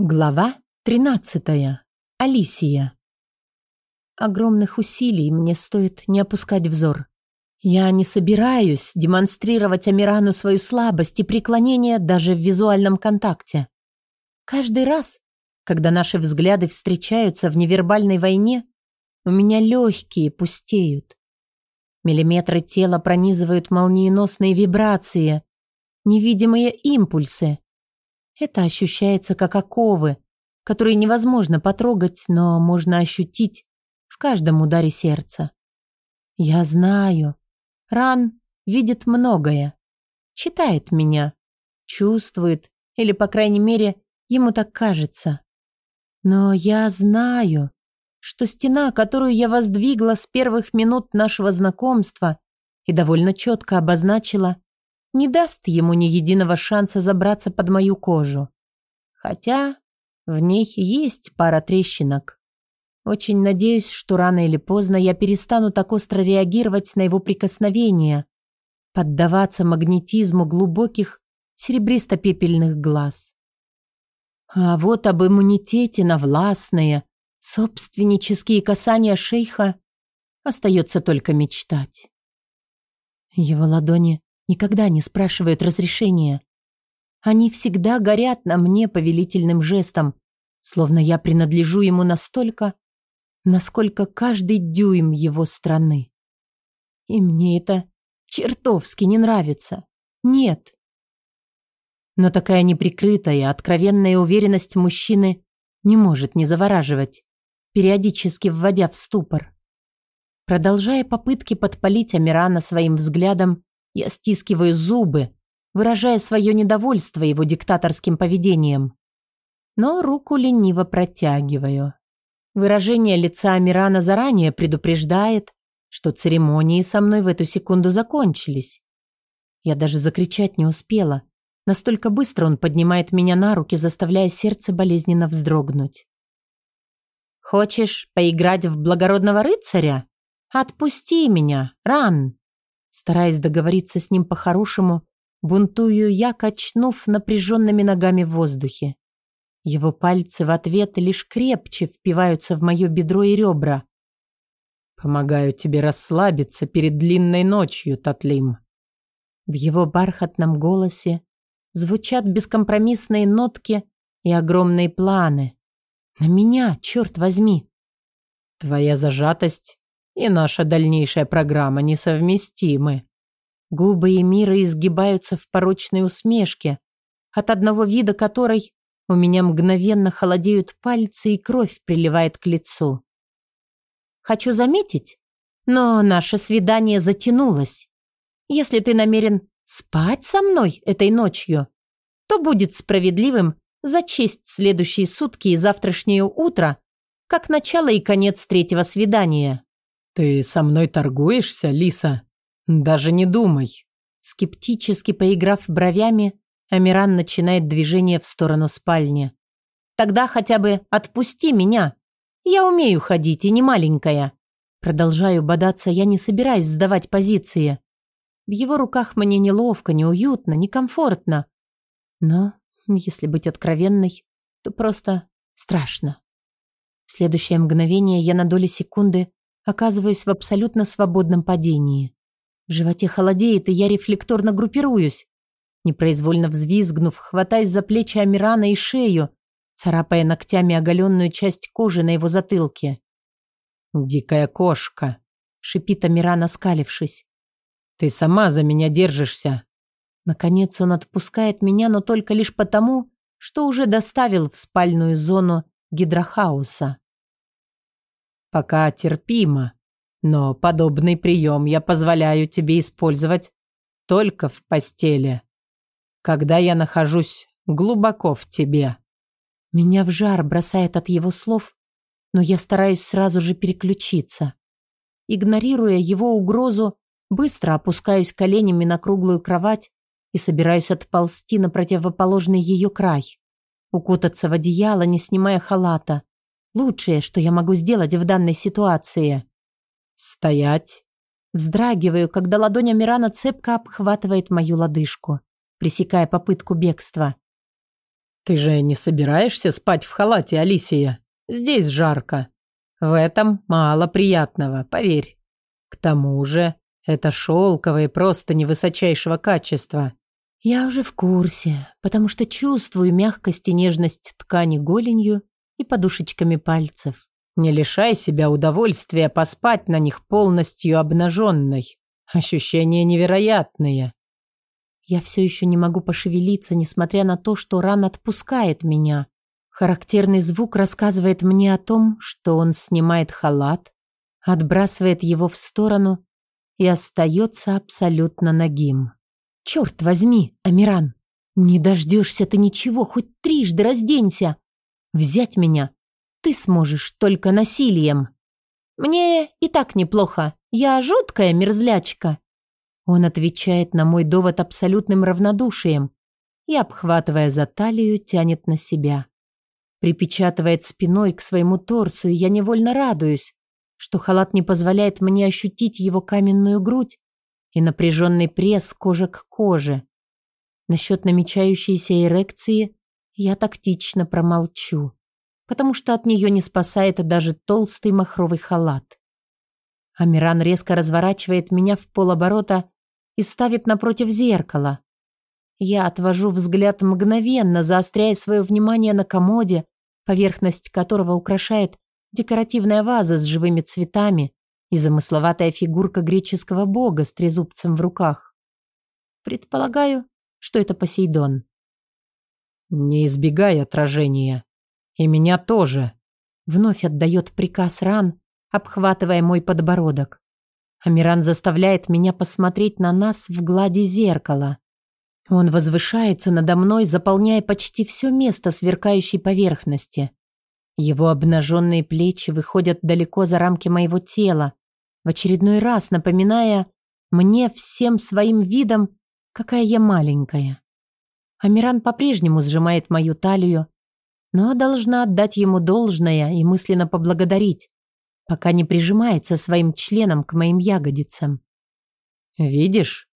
Глава 13. Алисия. Огромных усилий мне стоит не опускать взор. Я не собираюсь демонстрировать Амирану свою слабость и преклонение даже в визуальном контакте. Каждый раз, когда наши взгляды встречаются в невербальной войне, у меня легкие пустеют. Миллиметры тела пронизывают молниеносные вибрации, невидимые импульсы, это ощущается как оковы, которые невозможно потрогать, но можно ощутить в каждом ударе сердца. Я знаю. Ран видит многое. Читает меня. Чувствует, или, по крайней мере, ему так кажется. Но я знаю, что стена, которую я воздвигла с первых минут нашего знакомства и довольно четко обозначила, не даст ему ни единого шанса забраться под мою кожу. Хотя в ней есть пара трещинок. Очень надеюсь, что рано или поздно я перестану так остро реагировать на его прикосновения, поддаваться магнетизму глубоких серебристо-пепельных глаз. А вот об иммунитете на властные, собственнические касания шейха остается только мечтать. Его ладони никогда не спрашивают разрешения. Они всегда горят на мне повелительным жестом, словно я принадлежу ему настолько, насколько каждый дюйм его страны. И мне это чертовски не нравится. Нет. Но такая неприкрытая, откровенная уверенность мужчины не может не завораживать, периодически вводя в ступор. Продолжая попытки подпалить Амирана своим взглядом, я стискиваю зубы, выражая свое недовольство его диктаторским поведением. Но руку лениво протягиваю. Выражение лица Амирана заранее предупреждает, что церемонии со мной в эту секунду закончились. Я даже закричать не успела. Настолько быстро он поднимает меня на руки, заставляя сердце болезненно вздрогнуть. «Хочешь поиграть в благородного рыцаря? Отпусти меня, Ран!» Стараясь договориться с ним по-хорошему, бунтую я, качнув напряженными ногами в воздухе. Его пальцы в ответ лишь крепче впиваются в мое бедро и ребра. «Помогаю тебе расслабиться перед длинной ночью, Татлим». В его бархатном голосе звучат бескомпромиссные нотки и огромные планы. На меня, черт возьми. Твоя зажатость и наша дальнейшая программа несовместимы. Губы Эмира изгибаются в порочной усмешке, от одного вида которой у меня мгновенно холодеют пальцы и кровь приливает к лицу. Хочу заметить, но наше свидание затянулось. Если ты намерен спать со мной этой ночью, то будет справедливым зачесть следующие сутки и завтрашнее утро как начало и конец третьего свидания. «Ты со мной торгуешься, Лиса? Даже не думай». Скептически поиграв бровями, Амиран начинает движение в сторону спальни. «Тогда хотя бы отпусти меня. Я умею ходить и не маленькая». Продолжаю бодаться, я не собираюсь сдавать позиции. В его руках мне неловко, неуютно, некомфортно. Но, если быть откровенной, то просто страшно. В следующее мгновение я на доли секунды оказываюсь в абсолютно свободном падении. В животе холодеет, и я рефлекторно группируюсь. Непроизвольно взвизгнув, хватаюсь за плечи Амирана и шею, царапая ногтями оголенную часть кожи на его затылке. «Дикая кошка!» — шипит Амиран, оскалившись. «Ты сама за меня держишься!» Наконец он отпускает меня, но только лишь потому, что уже доставил в спальную зону гидрохауса. Пока терпимо, но подобный прием я позволяю тебе использовать только в постели, когда я нахожусь глубоко в тебе. Меня в жар бросает от его слов, но я стараюсь сразу же переключиться. Игнорируя его угрозу, быстро опускаюсь коленями на круглую кровать и собираюсь отползти на противоположный ее край. Укутаться в одеяло, не снимая халата. Лучшее, что я могу сделать в данной ситуации. Стоять. Вздрагиваю, когда ладонь Амирана цепко обхватывает мою лодыжку, пресекая попытку бегства. «Ты же не собираешься спать в халате, Алисия? Здесь жарко. В этом мало приятного, поверь. К тому же, это шелковые просто невысочайшего качества. Я уже в курсе, потому что чувствую мягкость и нежность ткани голенью и подушечками пальцев. Не лишай себя удовольствия поспать на них полностью обнаженной. Ощущения невероятные. Я все еще не могу пошевелиться, несмотря на то, что ран отпускает меня. Характерный звук рассказывает мне о том, что он снимает халат, отбрасывает его в сторону и остается абсолютно нагим. Черт возьми, Амиран, не дождешься ты ничего, хоть трижды разденься. Взять меня ты сможешь только насилием. Мне и так неплохо, я жуткая мерзлячка. Он отвечает на мой довод абсолютным равнодушием и, обхватывая за талию, тянет на себя. Припечатывает спиной к своему торсу, и я невольно радуюсь, что халат не позволяет мне ощутить его каменную грудь и напряженный пресс кожа к коже. Насчет намечающейся эрекции я тактично промолчу, потому что от нее не спасает даже толстый махровый халат. Амиран резко разворачивает меня в полоборота и ставит напротив зеркала. Я отвожу взгляд мгновенно, заостряя свое внимание на комоде, поверхность которого украшает декоративная ваза с живыми цветами, и замысловатая фигурка греческого бога с трезубцем в руках. Предполагаю, что это Посейдон. «Не избегай отражения. И меня тоже», — вновь отдает приказ Ран, обхватывая мой подбородок. Амиран заставляет меня посмотреть на нас в глади зеркала. Он возвышается надо мной, заполняя почти все место сверкающей поверхности. Его обнаженные плечи выходят далеко за рамки моего тела, в очередной раз напоминая мне всем своим видом, какая я маленькая. Амиран по-прежнему сжимает мою талию, но должна отдать ему должное и мысленно поблагодарить, пока не прижимается своим членом к моим ягодицам. «Видишь,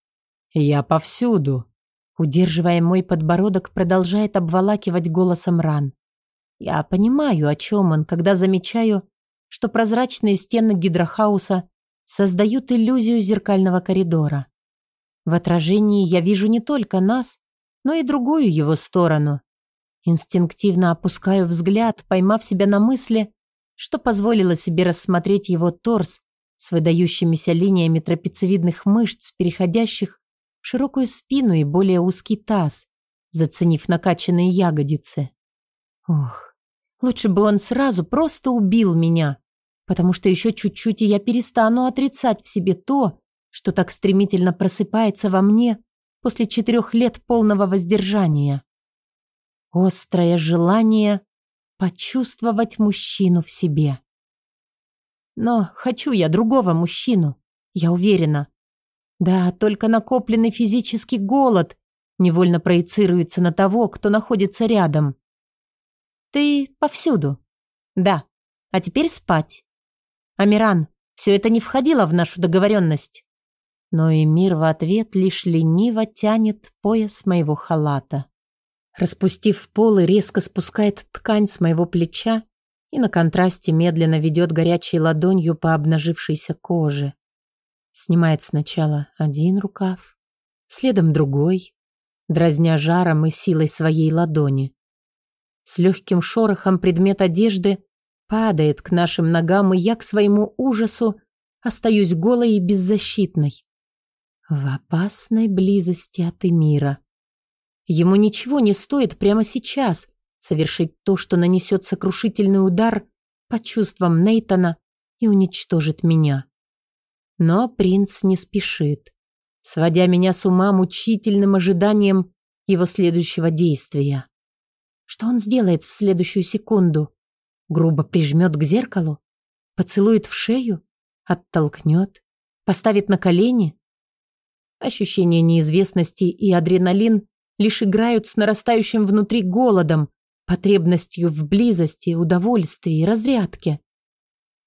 я повсюду», удерживая мой подбородок, продолжает обволакивать голосом ран. Я понимаю, о чем он, когда замечаю, что прозрачные стены гидрохауса создают иллюзию зеркального коридора. В отражении я вижу не только нас, но и другую его сторону. Инстинктивно опускаю взгляд, поймав себя на мысли, что позволило себе рассмотреть его торс с выдающимися линиями трапециевидных мышц, переходящих в широкую спину и более узкий таз, заценив накачанные ягодицы. Ох, лучше бы он сразу просто убил меня потому что еще чуть-чуть, и я перестану отрицать в себе то, что так стремительно просыпается во мне после четырех лет полного воздержания. Острое желание почувствовать мужчину в себе. Но хочу я другого мужчину, я уверена. Да, только накопленный физический голод невольно проецируется на того, кто находится рядом. Ты повсюду. Да, а теперь спать. Амиран, все это не входило в нашу договоренность. Но и мир в ответ лишь лениво тянет пояс моего халата. Распустив полы, резко спускает ткань с моего плеча и на контрасте медленно ведет горячей ладонью по обнажившейся коже. Снимает сначала один рукав, следом другой, дразня жаром и силой своей ладони. С легким шорохом предмет одежды падает к нашим ногам, и я к своему ужасу остаюсь голой и беззащитной. В опасной близости от Эмира. Ему ничего не стоит прямо сейчас совершить то, что нанесет сокрушительный удар по чувствам Нейтона и уничтожит меня. Но принц не спешит, сводя меня с ума мучительным ожиданием его следующего действия. Что он сделает в следующую секунду? грубо прижмет к зеркалу, поцелует в шею, оттолкнет, поставит на колени. Ощущение неизвестности и адреналин лишь играют с нарастающим внутри голодом, потребностью в близости, удовольствии разрядке.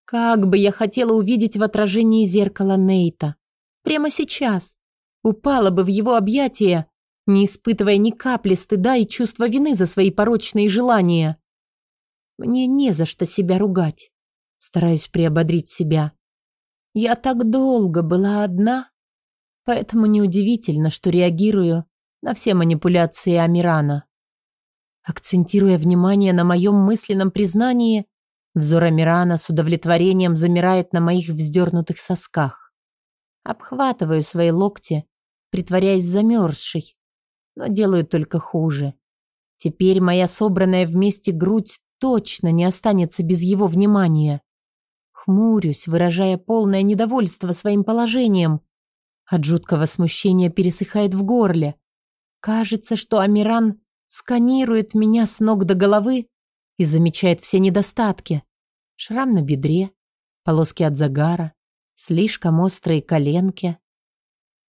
Как бы я хотела увидеть в отражении зеркала Нейта. Прямо сейчас. Упала бы в его объятия не испытывая ни капли стыда и чувства вины за свои порочные желания. Мне не за что себя ругать. Стараюсь приободрить себя. Я так долго была одна, поэтому неудивительно, что реагирую на все манипуляции Амирана. Акцентируя внимание на моем мысленном признании, взор Амирана с удовлетворением замирает на моих вздернутых сосках. Обхватываю свои локти, притворяясь замерзшей, но делаю только хуже. Теперь моя собранная вместе грудь точно не останется без его внимания. Хмурюсь, выражая полное недовольство своим положением. От жуткого смущения пересыхает в горле. Кажется, что Амиран сканирует меня с ног до головы и замечает все недостатки. Шрам на бедре, полоски от загара, слишком острые коленки.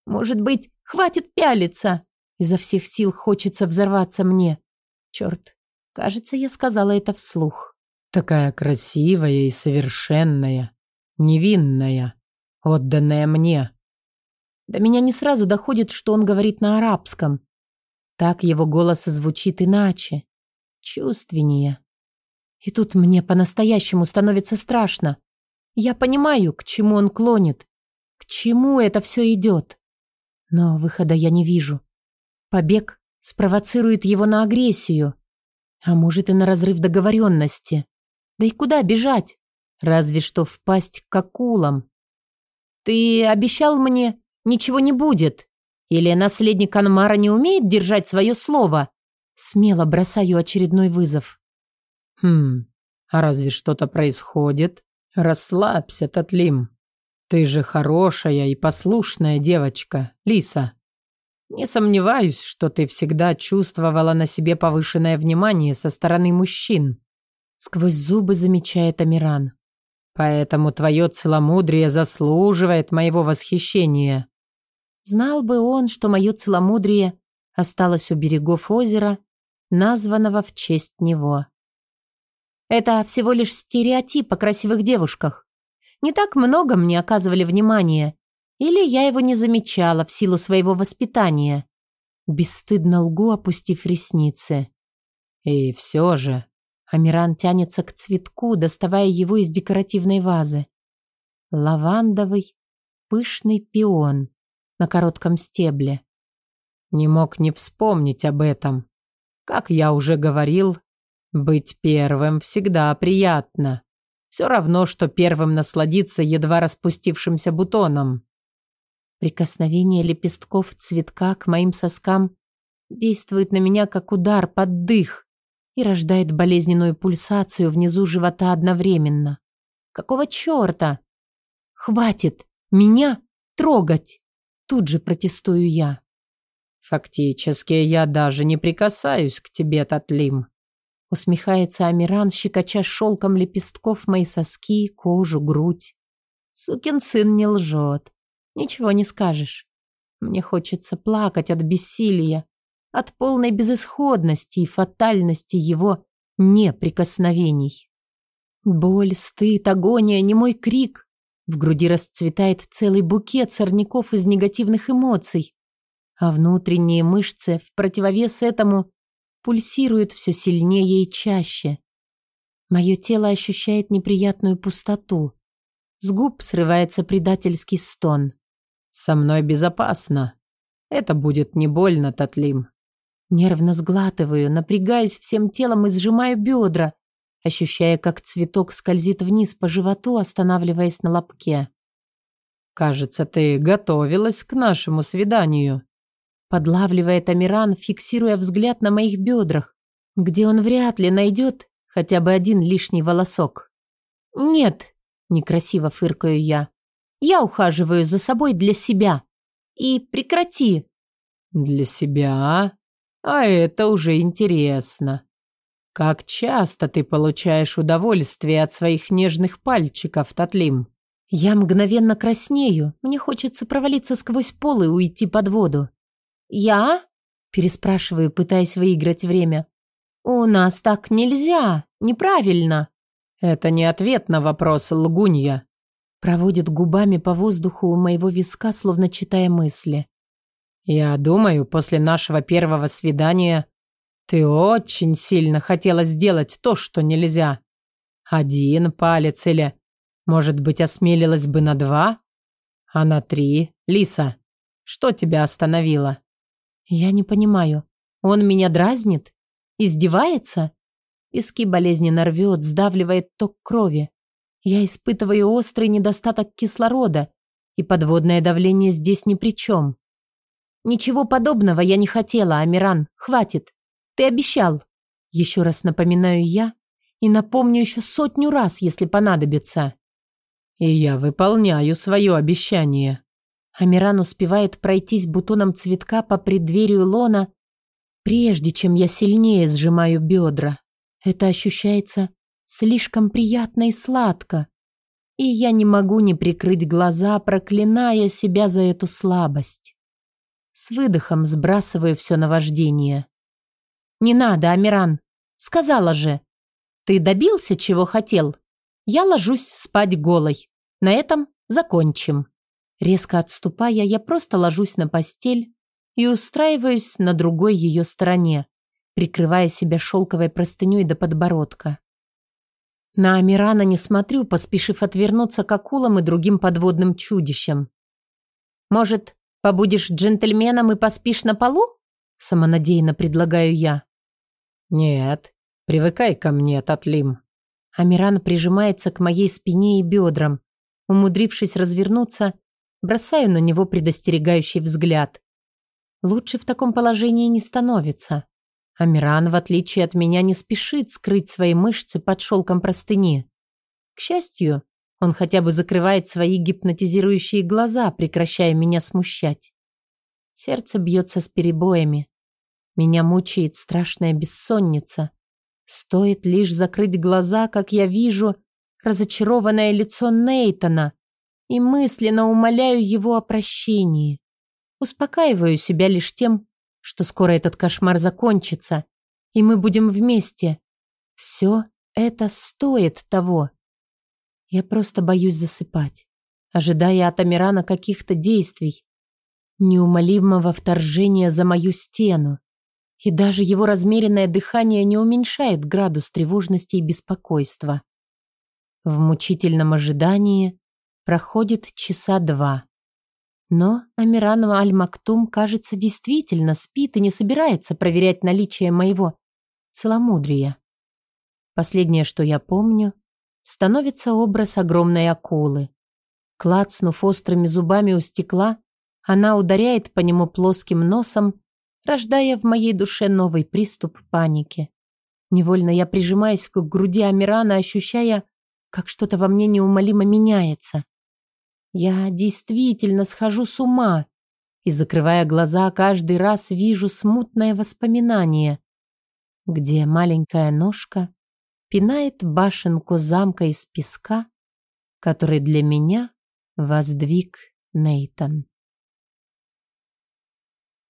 Может быть, хватит пялиться? Изо всех сил хочется взорваться мне. Черт, кажется, я сказала это вслух. Такая красивая и совершенная, невинная, отданная мне. До меня не сразу доходит, что он говорит на арабском. Так его голос звучит иначе, чувственнее. И тут мне по-настоящему становится страшно. Я понимаю, к чему он клонит, к чему это все идет. Но выхода я не вижу. Побег спровоцирует его на агрессию, а может и на разрыв договоренности. Да и куда бежать? Разве что впасть к акулам. Ты обещал мне, ничего не будет. Или наследник Анмара не умеет держать свое слово? Смело бросаю очередной вызов. Хм, а разве что-то происходит? Расслабься, Татлим. Ты же хорошая и послушная девочка, Лиса. Не сомневаюсь, что ты всегда чувствовала на себе повышенное внимание со стороны мужчин. Сквозь зубы замечает Амиран. Поэтому твое целомудрие заслуживает моего восхищения. Знал бы он, что мое целомудрие осталось у берегов озера, названного в честь него. Это всего лишь стереотип о красивых девушках. Не так много мне оказывали внимания, или я его не замечала в силу своего воспитания. Бесстыдно лгу, опустив ресницы. И все же Амиран тянется к цветку, доставая его из декоративной вазы. Лавандовый, пышный пион на коротком стебле. Не мог не вспомнить об этом. Как я уже говорил, быть первым всегда приятно. Все равно, что первым насладиться едва распустившимся бутоном. Прикосновение лепестков цветка к моим соскам действует на меня как удар под дых и рождает болезненную пульсацию внизу живота одновременно. Какого черта? Хватит меня трогать! Тут же протестую я. Фактически я даже не прикасаюсь к тебе, Татлим. Усмехается Амиран, щекоча шелком лепестков мои соски, кожу, грудь. Сукин сын не лжет. Ничего не скажешь. Мне хочется плакать от бессилия, от полной безысходности и фатальности его неприкосновений. Боль, стыд, агония, не мой крик. В груди расцветает целый букет сорняков из негативных эмоций, а внутренние мышцы в противовес этому пульсируют все сильнее и чаще. Мое тело ощущает неприятную пустоту. С губ срывается предательский стон. «Со мной безопасно. Это будет не больно, Татлим. Нервно сглатываю, напрягаюсь всем телом и сжимаю бедра, ощущая, как цветок скользит вниз по животу, останавливаясь на лобке. «Кажется, ты готовилась к нашему свиданию», подлавливает Амиран, фиксируя взгляд на моих бедрах, где он вряд ли найдет хотя бы один лишний волосок. «Нет», — некрасиво фыркаю я, — «я ухаживаю за собой для себя. И прекрати». «Для себя?» А это уже интересно. Как часто ты получаешь удовольствие от своих нежных пальчиков, Татлим? Я мгновенно краснею. Мне хочется провалиться сквозь пол и уйти под воду. Я? Переспрашиваю, пытаясь выиграть время. У нас так нельзя. Неправильно. Это не ответ на вопрос, лгунья. Проводит губами по воздуху у моего виска, словно читая мысли. Я думаю, после нашего первого свидания ты очень сильно хотела сделать то, что нельзя. Один палец или, может быть, осмелилась бы на два? А на три? Лиса, что тебя остановило? Я не понимаю. Он меня дразнит? Издевается? Виски болезненно рвет, сдавливает ток крови. Я испытываю острый недостаток кислорода, и подводное давление здесь ни при чем. Ничего подобного я не хотела, Амиран. Хватит. Ты обещал. Еще раз напоминаю я и напомню еще сотню раз, если понадобится. И я выполняю свое обещание. Амиран успевает пройтись бутоном цветка по преддверию лона, прежде чем я сильнее сжимаю бедра. Это ощущается слишком приятно и сладко. И я не могу не прикрыть глаза, проклиная себя за эту слабость. С выдохом сбрасываю все наваждение. «Не надо, Амиран. Сказала же. Ты добился, чего хотел? Я ложусь спать голой. На этом закончим». Резко отступая, я просто ложусь на постель и устраиваюсь на другой ее стороне, прикрывая себя шелковой простыней до подбородка. На Амирана не смотрю, поспешив отвернуться к акулам и другим подводным чудищам. «Может, побудешь джентльменом и поспишь на полу?» Самонадеянно предлагаю я. «Нет, привыкай ко мне, Татлим». Амиран прижимается к моей спине и бедрам. Умудрившись развернуться, бросаю на него предостерегающий взгляд. Лучше в таком положении не становится. Амиран, в отличие от меня, не спешит скрыть свои мышцы под шелком простыни. К счастью, он хотя бы закрывает свои гипнотизирующие глаза, прекращая меня смущать. Сердце бьется с перебоями. Меня мучает страшная бессонница. Стоит лишь закрыть глаза, как я вижу разочарованное лицо Нейтона и мысленно умоляю его о прощении. Успокаиваю себя лишь тем, что скоро этот кошмар закончится, и мы будем вместе. Все это стоит того. Я просто боюсь засыпать, ожидая от Амирана каких-то действий, неумолимого вторжения за мою стену. И даже его размеренное дыхание не уменьшает градус тревожности и беспокойства. В мучительном ожидании проходит часа два. Но Амиран Аль-Мактум, кажется, действительно спит и не собирается проверять наличие моего целомудрия. Последнее, что я помню, становится образ огромной акулы. Клацнув острыми зубами у стекла, она ударяет по нему плоским носом, рождая в моей душе новый приступ паники. Невольно я прижимаюсь к груди Амирана, ощущая, как что-то во мне неумолимо меняется. Я действительно схожу с ума и, закрывая глаза, каждый раз вижу смутное воспоминание, где маленькая ножка пинает башенку замка из песка, который для меня воздвиг Нейтан.